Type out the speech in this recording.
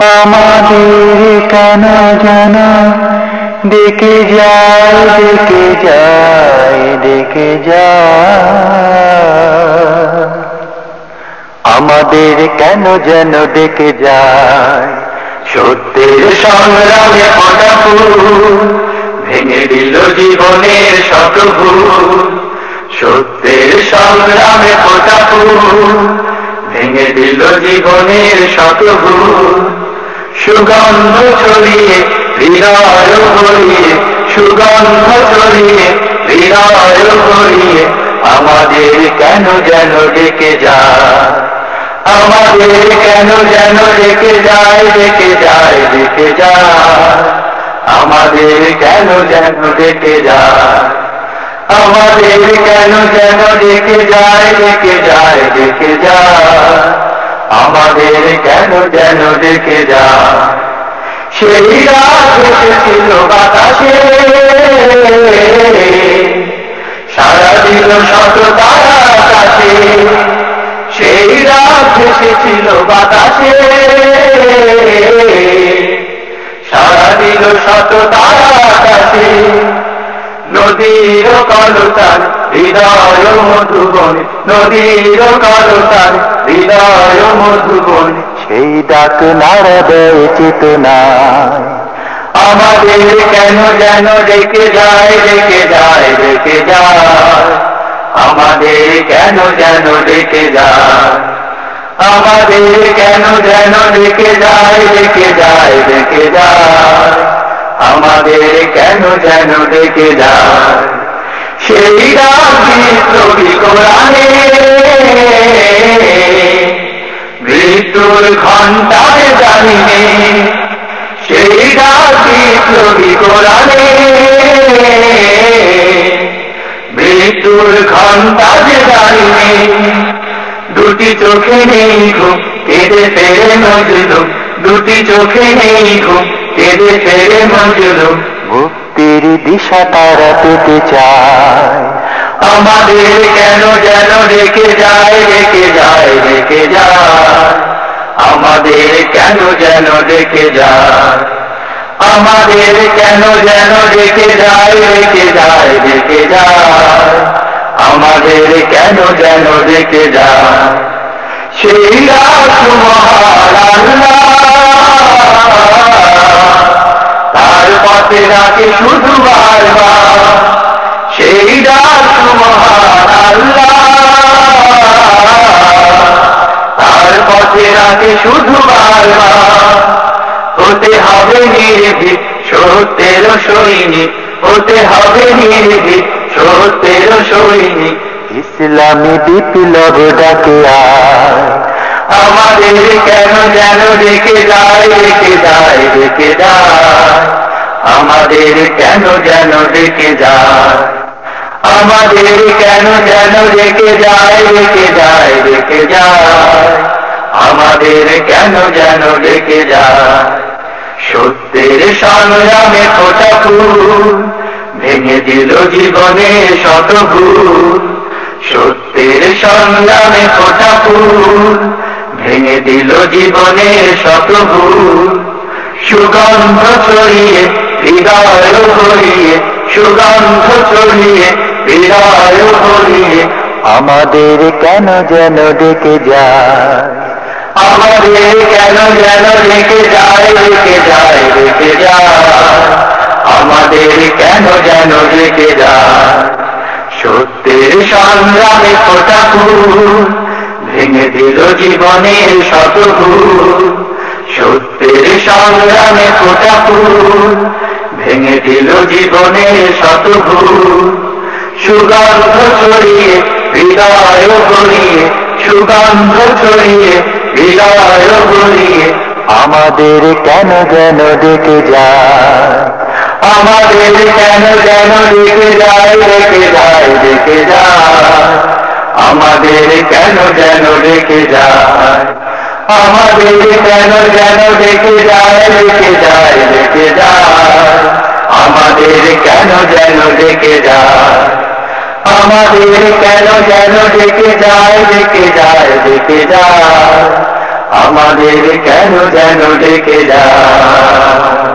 আমাদের কেন যেন ডেকে যায় ডেকে যায় ডেকে যায়। আমাদের কেন যেন ডেকে যায়, সত্যের সংগ্রামে ফোটা ভেঙে দিল জীবনের শত ভুল সত্যের সংগ্রামে ফোটা ভেঙে দিল জীবনের শত সুগন্ধ ছড়িয়ে হৃদয় ভরিয়ে সুগন্ধ ছড়িয়ে হৃদয় ভরিয়ে আমাদের কেন যেন ডেকে যায়? আমাদের কেন যেন ডেকে যায় ডেকে যায় ডেকে যায়? আমাদের কেন যেন ডেকে যায়? আমাদের কেন যেন ডেকে যায় ডেকে যায় ডেকে যায়? আমাদের কেন যেন ডেকে যা? সেই রাত বাতাসে। সারা দিল শত তারা আকাশে সেই রাত বাতাসে। সারা দিল শত তারা আকাশে নদীর কলতান হৃদয় মধুবন নদীর কলতান হৃদয় মধুবন সেই ডাক নাড়া দেয় চেতনায় আমাদের কেন যেন ডেকে যায় ডেকে যায় ডেকে যায়। আমাদের কেন যেন ডেকে যায়? আমাদের কেন যেন ডেকে যায় ডেকে যায় ডেকে যায়। আমাদের কেন যেন ডেকে যায়? সেই রাত্রি কোরআনে মৃত্যুর ঘন্টায় জানিনে সেই রাত্রি কোরআনে মৃত্যুর ঘণ্টা যে জানিনে দুটি চোখে নেই ঘুম, কেঁদে ফেরে মজলুম দুটি চোখে নেই ঘুম, কেঁদে ফেরে মজলুম মুক্তির দিশা তারা পেতে চায়। আমাদের কেন যেন রেখে যায় রেখে যায় রেখে যায়। আমাদের কেন যেন রেখে যায়? আমাদের কেন যেন রেখে যায় রেখে যায় রেখে যায়। আমাদের কেন যেন রেখে যায়? সেই রাত মহান শুধু বারবার, সেই মহান তার পথে শুধু বারবার, হতে হবে নির্ভীক, সত্যের সৈনিক। হতে হবে নির্ভীক, সত্যের সৈনিক। ইসলামী বিপ্লব ডাকে আমাদের কেন যেন রেখে যায় রেখে যায় রেখে যায়। আমাদের কেন যেন রেখে যায়? আমাদের কেন যেন রেখে যায় রেখে যায় রেখে যায়। আমাদের কেন যেন রেখে যায়? সত্যের সংগ্রামে ফোটা ফুল, ভেঙে দিল জীবনে শত ভুল সত্যের সংগ্রামে ফোটা ফুল, ভেঙে দিল জীবনে শত ভুল সুগন্ধ ছড়িয়ে হৃদয় ভরিয়ে সুগন্ধ ছড়িয়ে হৃদয় ভরিয়ে আমাদের কেন যেন ডেকে যায়? আমাদের কেন যেন রেখে যায় রেখে যায় রেখে যায়। আমাদের কেন যেন রেখে যায়? সত্যের সংগ্রামে ফোটা ফুল ভেঙে দিল জীবনের শত ভুল। সত্যের সংগ্রামে ফোটা ফুল ভুল সুগন্ধ ছড়িয়ে হৃদয় ভরিয়ে, সুগন্ধ ছড়িয়ে হৃদয় ভরিয়ে, আমাদের কেন যেন ডেকে যায়? আমাদের কেন যেন ডেকে যায় ডেকে যায় ডেকে যায়? আমাদের কেন যেন ডেকে যায়? আমাদের কেন যেন ডেকে যায় ডেকে যায়? আমাদের কেন যেন ডেকে যায়? আমাদের কেন যেন ডেকে যায় ডেকে যায় ডেকে যায়? আমাদের কেন যেন ডেকে যায়?